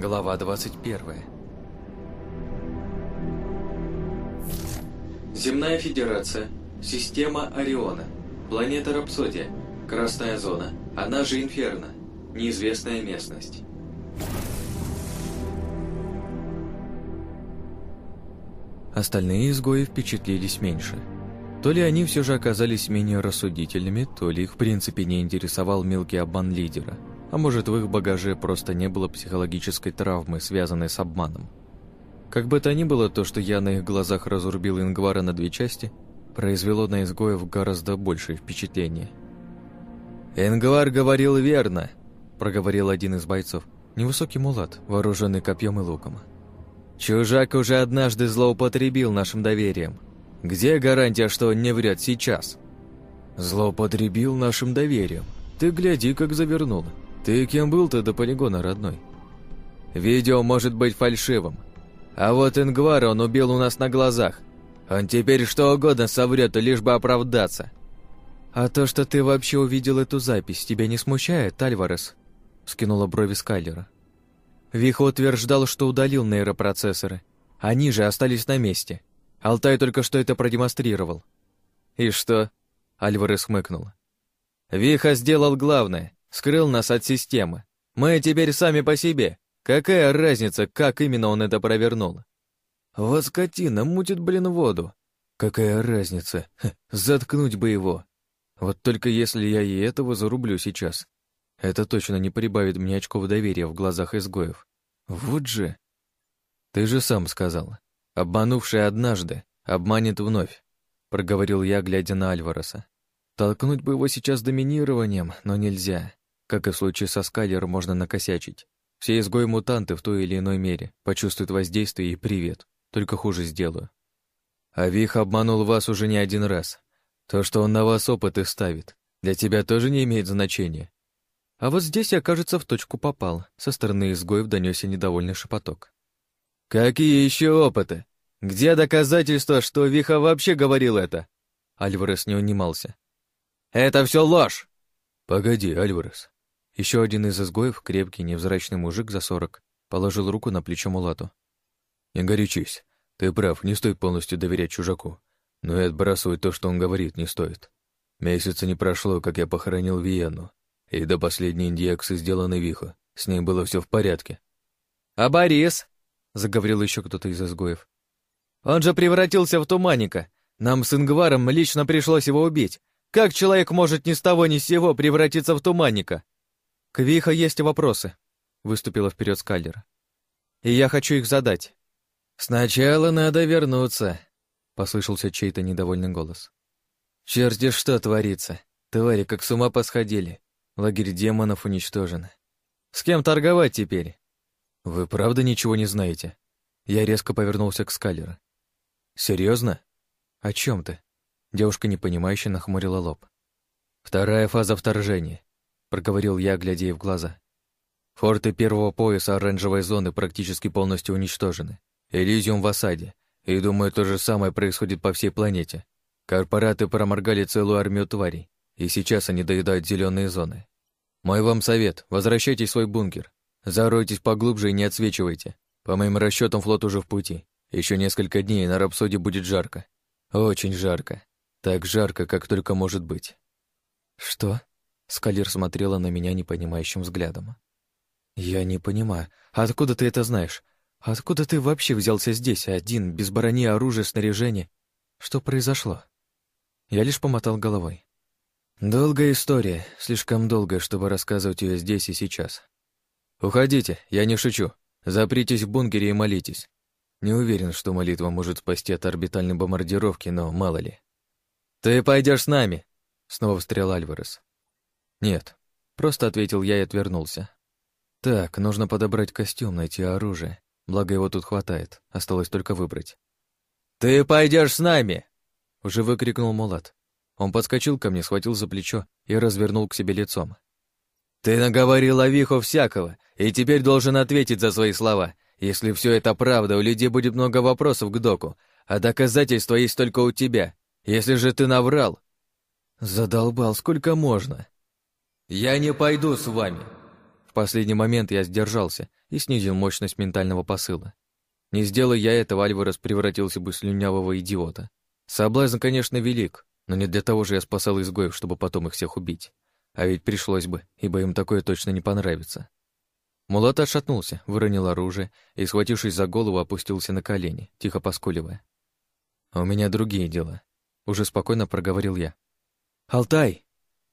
Глава 21 Земная Федерация. Система Ориона. Планета Рапсодия. Красная зона. Она же Инферно. Неизвестная местность. Остальные изгои впечатлились меньше. То ли они все же оказались менее рассудительными, то ли их в принципе не интересовал мелкий обман лидера, а может в их багаже просто не было психологической травмы, связанной с обманом. Как бы то ни было, то, что я на их глазах разрубил Ингвара на две части, произвело на изгоев гораздо большее впечатление. «Ингвар говорил верно», — проговорил один из бойцов, невысокий мулат, вооруженный копьем и луком. «Чужак уже однажды злоупотребил нашим доверием. Где гарантия, что он не врет сейчас?» «Злоупотребил нашим доверием? Ты гляди, как завернул. Ты кем был-то до полигона, родной?» «Видео может быть фальшивым. А вот Ингвара он убил у нас на глазах. Он теперь что угодно соврет, лишь бы оправдаться». «А то, что ты вообще увидел эту запись, тебя не смущает, Альварес?» Скинула брови Скайлера. Виха утверждал, что удалил нейропроцессоры. Они же остались на месте. Алтай только что это продемонстрировал. «И что?» — Альварес хмыкнул. «Виха сделал главное, скрыл нас от системы. Мы теперь сами по себе. Какая разница, как именно он это провернул?» «Вот скотина, мутит, блин, воду. Какая разница? Ха, заткнуть бы его. Вот только если я и этого зарублю сейчас, это точно не прибавит мне очков доверия в глазах изгоев. Вот же. Ты же сам сказал. Обманувший однажды, обманет вновь, проговорил я, глядя на Альвареса. Толкнуть бы его сейчас доминированием, но нельзя. Как и в случае со Скайлером, можно накосячить. Все изгои-мутанты в той или иной мере почувствуют воздействие и привет. Только хуже сделаю. А Вих обманул вас уже не один раз. То, что он на вас опыты ставит, для тебя тоже не имеет значения. А вот здесь я, кажется, в точку попал. Со стороны изгоев донесся недовольный шепоток. «Какие еще опыты? Где доказательства, что Виха вообще говорил это?» Альварес не унимался. «Это все ложь!» «Погоди, Альварес». Еще один из изгоев, крепкий, невзрачный мужик за сорок, положил руку на плечо Мулату. «Не горячись. Ты прав, не стоит полностью доверять чужаку. Но и отбрасывать то, что он говорит, не стоит. Месяца не прошло, как я похоронил Виену, и до последней индиексы сделаны Виха. С ней было все в порядке. «А Борис?» — заговорил еще кто-то из изгоев. «Он же превратился в туманника. Нам с Ингваром лично пришлось его убить. Как человек может ни с того ни с сего превратиться в туманника?» «К Виха есть вопросы», — выступила вперед Скайлер. «И я хочу их задать». «Сначала надо вернуться», — послышался чей-то недовольный голос. «Черти что творится. Твари как с ума посходили. Лагерь демонов уничтожен. С кем торговать теперь? Вы правда ничего не знаете? Я резко повернулся к Скалеру. Серьезно? О чем ты? Девушка непонимающе нахмурила лоб. Вторая фаза вторжения, проговорил я, глядя ей в глаза. Форты первого пояса оранжевой зоны практически полностью уничтожены. Элизиум в осаде. И думаю, то же самое происходит по всей планете. Корпораты проморгали целую армию тварей, и сейчас они доедают зеленые зоны. Мой вам совет — возвращайтесь в свой бункер. Заройтесь поглубже и не отсвечивайте. По моим расчетам, флот уже в пути. Еще несколько дней на Рапсоде будет жарко. Очень жарко. Так жарко, как только может быть. Что? Скалир смотрела на меня непонимающим взглядом. Я не понимаю. Откуда ты это знаешь? Откуда ты вообще взялся здесь, один, без брони, оружия, снаряжения? Что произошло? Я лишь помотал головой. Долгая история, слишком долгая, чтобы рассказывать ее здесь и сейчас. Уходите, я не шучу. Запритесь в бункере и молитесь. Не уверен, что молитва может спасти от орбитальной бомбардировки, но мало ли. Ты пойдешь с нами, снова встрял Альварес. Нет, просто ответил я и отвернулся. Так, нужно подобрать костюм, найти оружие. Благо его тут хватает, осталось только выбрать. Ты пойдешь с нами! Уже выкрикнул Мулат. Он подскочил ко мне, схватил за плечо и развернул к себе лицом. «Ты наговорил о Виху всякого, и теперь должен ответить за свои слова. Если все это правда, у людей будет много вопросов к доку, а доказательства есть только у тебя. Если же ты наврал...» «Задолбал, сколько можно?» «Я не пойду с вами», — в последний момент я сдержался и снизил мощность ментального посыла. Не сделай я этого, Альварес превратился бы в слюнявого идиота. Соблазн, конечно, велик, но не для того же я спасал изгоев, чтобы потом их всех убить. А ведь пришлось бы, ибо им такое точно не понравится. Мулат отшатнулся, выронил оружие и, схватившись за голову, опустился на колени, тихо поскуливая. «У меня другие дела», — уже спокойно проговорил я. «Алтай!»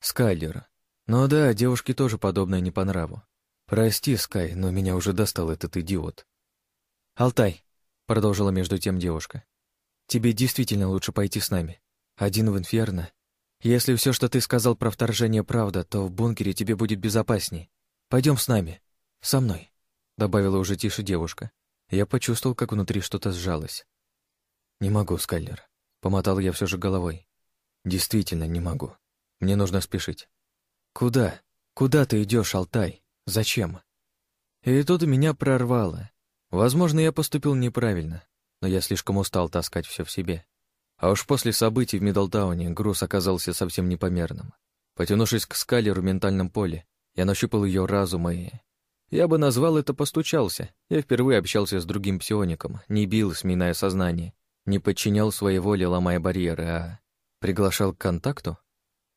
«Скайлер. Ну да, девушке тоже подобное не по нраву. Прости, Скай, но меня уже достал этот идиот». «Алтай», — продолжила между тем девушка, «тебе действительно лучше пойти с нами. Один в инферно. Если все, что ты сказал про вторжение, правда, то в бункере тебе будет безопасней. Пойдем с нами». «Со мной», — добавила уже тише девушка. Я почувствовал, как внутри что-то сжалось. «Не могу, Скайлер», — помотал я все же головой. «Действительно не могу. Мне нужно спешить». «Куда? Куда ты идешь, Алтай? Зачем?» И тут меня прорвало. Возможно, я поступил неправильно, но я слишком устал таскать все в себе. А уж после событий в Миддлтауне груз оказался совсем непомерным. Потянувшись к скалеру в ментальном поле, я нащупал ее разум и я бы назвал это «постучался». Я впервые общался с другим псиоником, не бил, сминая сознание, не подчинял своей воле, ломая барьеры, а приглашал к контакту.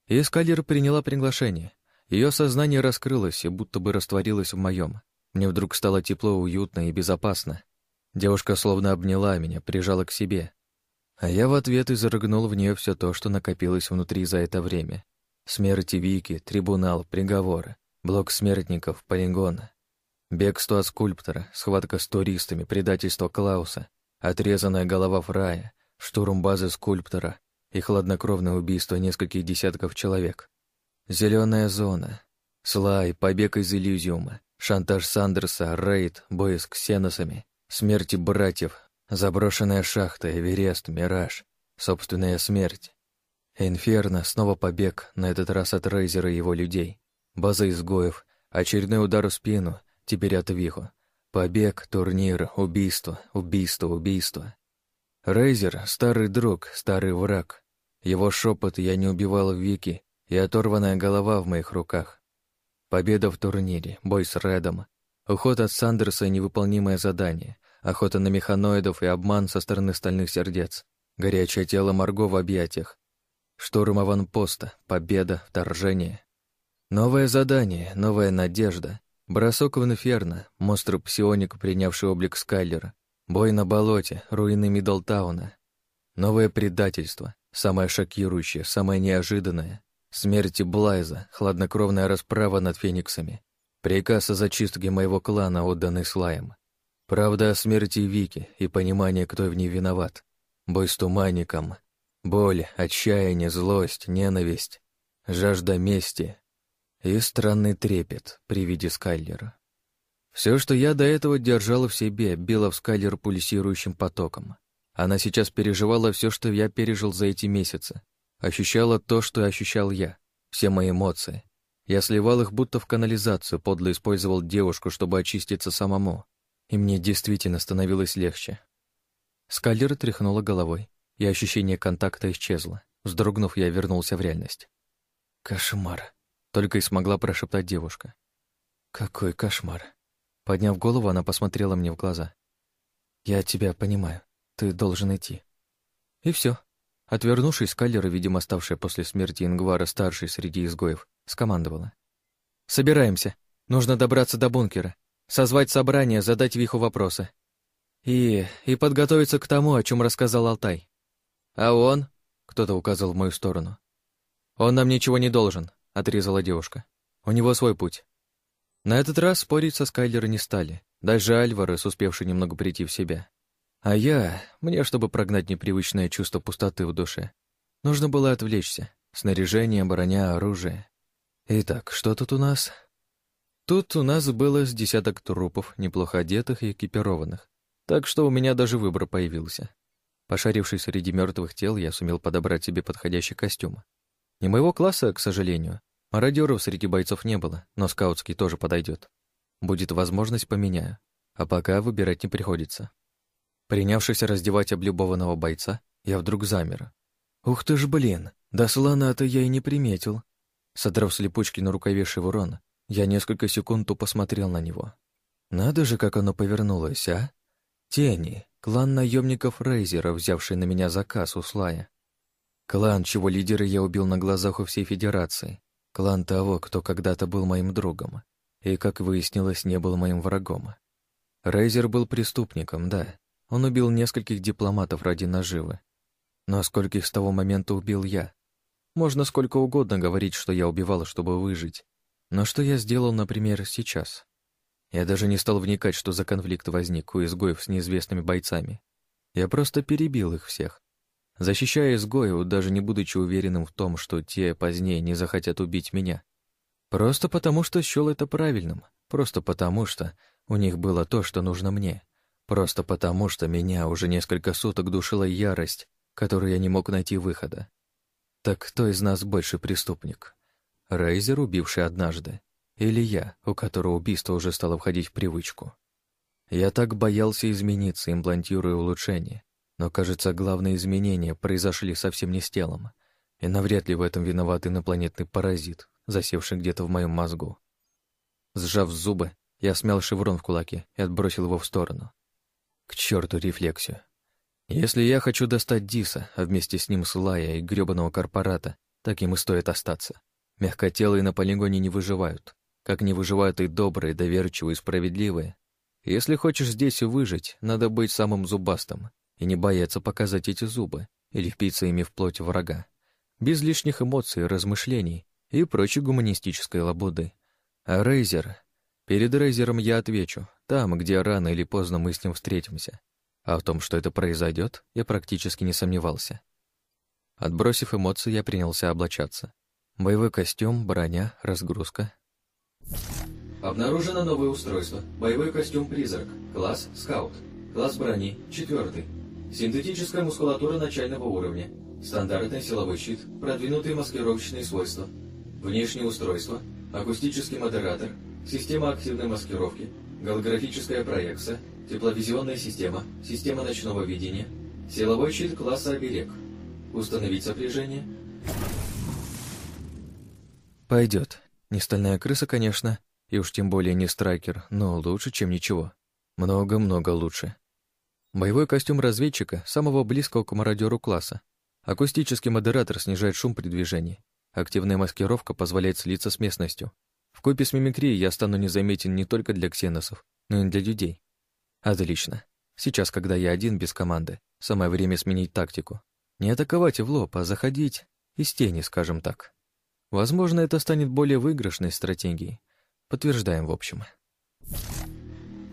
И Скалер приняла приглашение. Ее сознание раскрылось и будто бы растворилось в моем. Мне вдруг стало тепло, уютно и безопасно. Девушка словно обняла меня, прижала к себе. А я в ответ изрыгнул в нее все то, что накопилось внутри за это время. Смерти Вики, трибунал, приговоры, блок смертников, полигона. Бегство от скульптора, схватка с туристами, предательство Клауса, отрезанная голова Фрая, штурм базы скульптора и хладнокровное убийство нескольких десятков человек. Зеленая зона, Слай, побег из Элизиума, шантаж Сандерса, рейд, бой с ксеносами, смерти братьев, заброшенная шахта, Эверест, Мираж, собственная смерть. Инферно, снова побег, на этот раз от Рейзера и его людей. База изгоев, очередной удар в спину Теперь от Вихо. Побег, турнир, убийство, убийство, убийство. Рейзер — старый друг, старый враг. Его шепот «я не убивал Вики» и оторванная голова в моих руках. Победа в турнире, бой с Редом, уход от Сандерса и невыполнимое задание, охота на механоидов и обман со стороны стальных сердец, горячее тело Марго в объятиях, штурм аванпоста, победа, вторжение. Новое задание, новая надежда, Бросок в инферно, монстр-псионик, принявший облик Скайлера, бой на болоте, руины Миддлтауна, новое предательство, самое шокирующее, самое неожиданное, смерти Блайза, хладнокровная расправа над фениксами, приказ о зачистке моего клана, отданный Слаем, правда о смерти Вики и понимание, кто в ней виноват, бой с туманником, боль, отчаяние, злость, ненависть, жажда мести, и странный трепет при виде Скайлера. Все, что я до этого держала в себе, било в Скайлер пульсирующим потоком. Она сейчас переживала все, что я пережил за эти месяцы. Ощущала то, что ощущал я, все мои эмоции. Я сливал их будто в канализацию, подло использовал девушку, чтобы очиститься самому. И мне действительно становилось легче. Скайлер тряхнула головой, и ощущение контакта исчезло. Вздрогнув, я вернулся в реальность. Кошмар. Только и смогла прошептать девушка. «Какой кошмар!» Подняв голову, она посмотрела мне в глаза. «Я тебя понимаю. Ты должен идти». И все. Отвернувшись, Каллера, видимо, оставшая после смерти Ингвара старшей среди изгоев, скомандовала. «Собираемся. Нужно добраться до бункера, созвать собрание, задать Виху вопросы. И... и подготовиться к тому, о чем рассказал Алтай. А он...» — кто-то указал в мою сторону. «Он нам ничего не должен отрезала девушка. «У него свой путь». На этот раз спорить со Скайлера не стали, даже Альварес, успевший немного прийти в себя. А я, мне, чтобы прогнать непривычное чувство пустоты в душе, нужно было отвлечься. Снаряжение, броня, оружие. Итак, что тут у нас? Тут у нас было с десяток трупов, неплохо одетых и экипированных, так что у меня даже выбор появился. Пошарившись среди мертвых тел, я сумел подобрать себе подходящий костюм. Не моего класса, к сожалению, Мародеров среди бойцов не было, но скаутский тоже подойдет. Будет возможность, поменяю. А пока выбирать не приходится. Принявшись раздевать облюбованного бойца, я вдруг замер. «Ух ты ж, блин! Да слона-то я и не приметил!» Содрав с липучки на рукаве шеврон, Я несколько секунд тупо смотрел на него. Надо же, как оно повернулось, а? Тени, клан наемников Рейзера, взявший на меня заказ у Слая. Клан, чего лидера я убил на глазах у всей Федерации. Клан того, кто когда-то был моим другом. И, как выяснилось, не был моим врагом. Рейзер был преступником, да. Он убил нескольких дипломатов ради наживы. Но скольких с того момента убил я? Можно сколько угодно говорить, что я убивал, чтобы выжить. Но что я сделал, например, сейчас? Я даже не стал вникать, что за конфликт возник у изгоев с неизвестными бойцами. Я просто перебил их всех. Защищая изгоев, даже не будучи уверенным в том, что те позднее не захотят убить меня. Просто потому, что счел это правильным. Просто потому, что у них было то, что нужно мне. Просто потому, что меня уже несколько суток душила ярость, которую я не мог найти выхода. Так кто из нас больше преступник? Рейзер, убивший однажды, или я, у которого убийство уже стало входить в привычку? Я так боялся измениться, имплантируя улучшение, но, кажется, главные изменения произошли совсем не с телом, и навряд ли в этом виноват инопланетный паразит, засевший где-то в моем мозгу. Сжав зубы, я смял шеврон в кулаке и отбросил его в сторону. К черту рефлексию. Если я хочу достать Диса, а вместе с ним Слая и грёбаного корпората, так им и стоит остаться. Мягкотелые на полигоне не выживают, как не выживают и добрые, доверчивые, справедливые. Если хочешь здесь выжить, надо быть самым зубастым и не бояться показать эти зубы или впиться ими в плоть врага. Без лишних эмоций, размышлений и прочей гуманистической лабуды. А Рейзер... Перед Рейзером я отвечу, там, где рано или поздно мы с ним встретимся. А в том, что это произойдет, я практически не сомневался. Отбросив эмоции, я принялся облачаться. Боевой костюм, броня, разгрузка. Обнаружено новое устройство. Боевой костюм «Призрак». Класс «Скаут». Класс брони «Четвертый». Синтетическая мускулатура начального уровня. Стандартный силовой щит. Продвинутые маскировочные свойства. Внешнее устройство. Акустический модератор. Система активной маскировки. Голографическая проекция. Тепловизионная система. Система ночного видения. Силовой щит класса «Оберег». Установить сопряжение. Пойдет. Не стальная крыса, конечно, и уж тем более не страйкер, но лучше, чем ничего. Много-много лучше. Боевой костюм разведчика, самого близкого к мародеру класса. Акустический модератор снижает шум при движении. Активная маскировка позволяет слиться с местностью. В купе с мимикрией я стану незаметен не только для ксеносов, но и для людей. Отлично. Сейчас, когда я один без команды, самое время сменить тактику. Не атаковать в лоб, а заходить из тени, скажем так. Возможно, это станет более выигрышной стратегией. Подтверждаем в общем.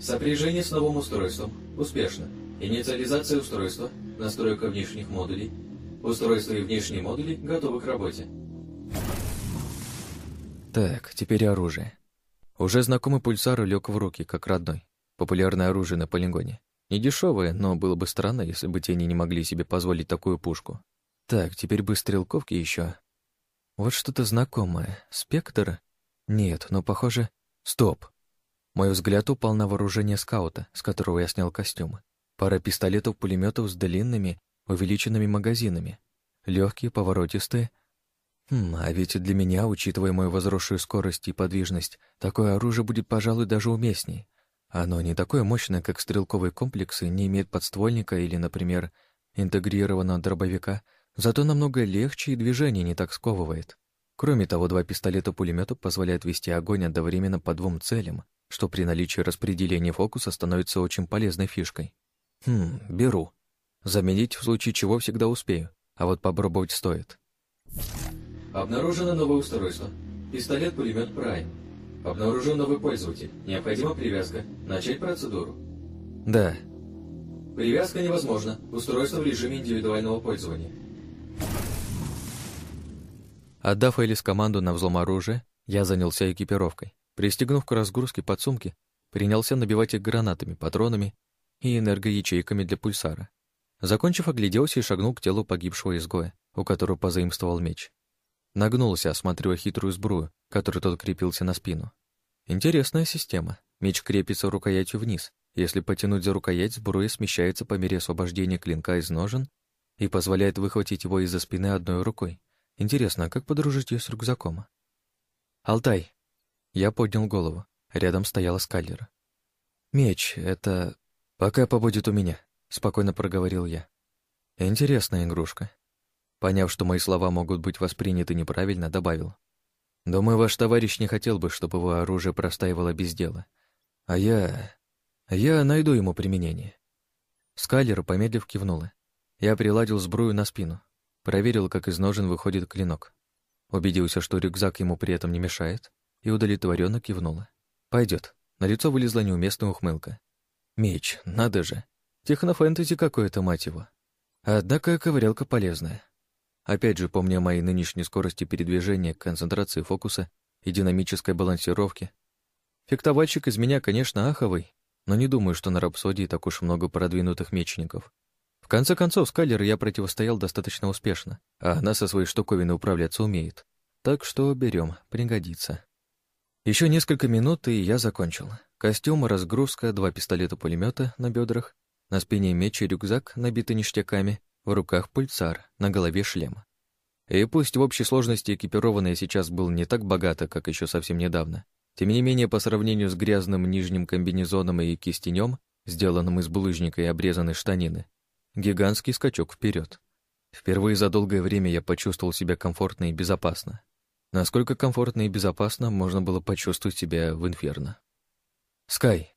Сопряжение с новым устройством. Успешно. Инициализация устройства. Настройка внешних модулей. Устройство и внешние модули готовы к работе. Так, теперь оружие. Уже знакомый пульсар лег в руки, как родной. Популярное оружие на полигоне. Не дешевое, но было бы странно, если бы тени не могли себе позволить такую пушку. Так, теперь бы стрелковки еще. Вот что-то знакомое. Спектр? Нет, но похоже... Стоп! Мой взгляд упал на вооружение скаута, с которого я снял костюм. Пара пистолетов-пулеметов с длинными, увеличенными магазинами. Легкие, поворотистые. Хм, а ведь для меня, учитывая мою возросшую скорость и подвижность, такое оружие будет, пожалуй, даже уместней. Оно не такое мощное, как стрелковые комплексы, не имеет подствольника или, например, интегрированного дробовика — Зато намного легче и движение не так сковывает. Кроме того, два пистолета-пулемета позволяют вести огонь одновременно по двум целям, что при наличии распределения фокуса становится очень полезной фишкой. Хм, беру. Заменить в случае чего всегда успею, а вот попробовать стоит. Обнаружено новое устройство. Пистолет-пулемет Prime. Обнаружен новый пользователь. Необходима привязка. Начать процедуру. Да. Привязка невозможна. Устройство в режиме индивидуального пользования. Отдав Элис команду на взлом оружия, я занялся экипировкой. Пристегнув к разгрузке подсумки, принялся набивать их гранатами, патронами и энергоячейками для пульсара. Закончив, огляделся и шагнул к телу погибшего изгоя, у которого позаимствовал меч. Нагнулся, осматривая хитрую сбрую, которой тот крепился на спину. Интересная система. Меч крепится рукоятью вниз. Если потянуть за рукоять, сбруя смещается по мере освобождения клинка из ножен и позволяет выхватить его из-за спины одной рукой. Интересно, а как подружить ее с рюкзаком? «Алтай!» Я поднял голову. Рядом стояла скаллер. «Меч — это... пока побудет у меня», — спокойно проговорил я. «Интересная игрушка». Поняв, что мои слова могут быть восприняты неправильно, добавил. «Думаю, ваш товарищ не хотел бы, чтобы его оружие простаивало без дела. А я... я найду ему применение». Скаллер, помедлив, кивнула. Я приладил сбрую на спину. Проверил, как из ножен выходит клинок. Убедился, что рюкзак ему при этом не мешает, и удовлетворенно кивнула. Пойдет. На лицо вылезла неуместная ухмылка. Меч, надо же. Технофэнтези какое-то, мать его. Однако ковырялка полезная. Опять же, помня мои нынешней скорости передвижения, концентрации фокуса и динамической балансировки, фехтовальщик из меня, конечно, аховый, но не думаю, что на Рапсодии так уж много продвинутых мечников. В конце концов, Скайлер я противостоял достаточно успешно, а она со своей штуковиной управляться умеет. Так что берем, пригодится. Еще несколько минут, и я закончил. Костюм, разгрузка, два пистолета-пулемета на бедрах, на спине меч и рюкзак, набитый ништяками, в руках пульсар, на голове шлем. И пусть в общей сложности экипированный сейчас был не так богато, как еще совсем недавно, тем не менее, по сравнению с грязным нижним комбинезоном и кистенем, сделанным из булыжника и обрезанной штанины, гигантский скачок вперед. Впервые за долгое время я почувствовал себя комфортно и безопасно. Насколько комфортно и безопасно можно было почувствовать себя в инферно. «Скай!»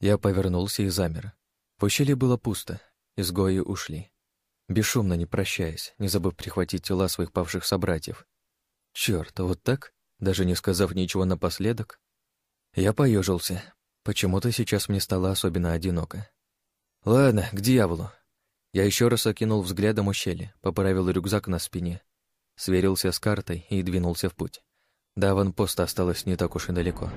Я повернулся и замер. В ущелье было пусто, изгои ушли. Бесшумно, не прощаясь, не забыв прихватить тела своих павших собратьев. Черт, а вот так, даже не сказав ничего напоследок? Я поежился. Почему-то сейчас мне стало особенно одиноко. Ладно, к дьяволу. Я еще раз окинул взглядом ущелье, поправил рюкзак на спине Сверился с картой и двинулся в путь. До аванпоста осталось не так уж и далеко.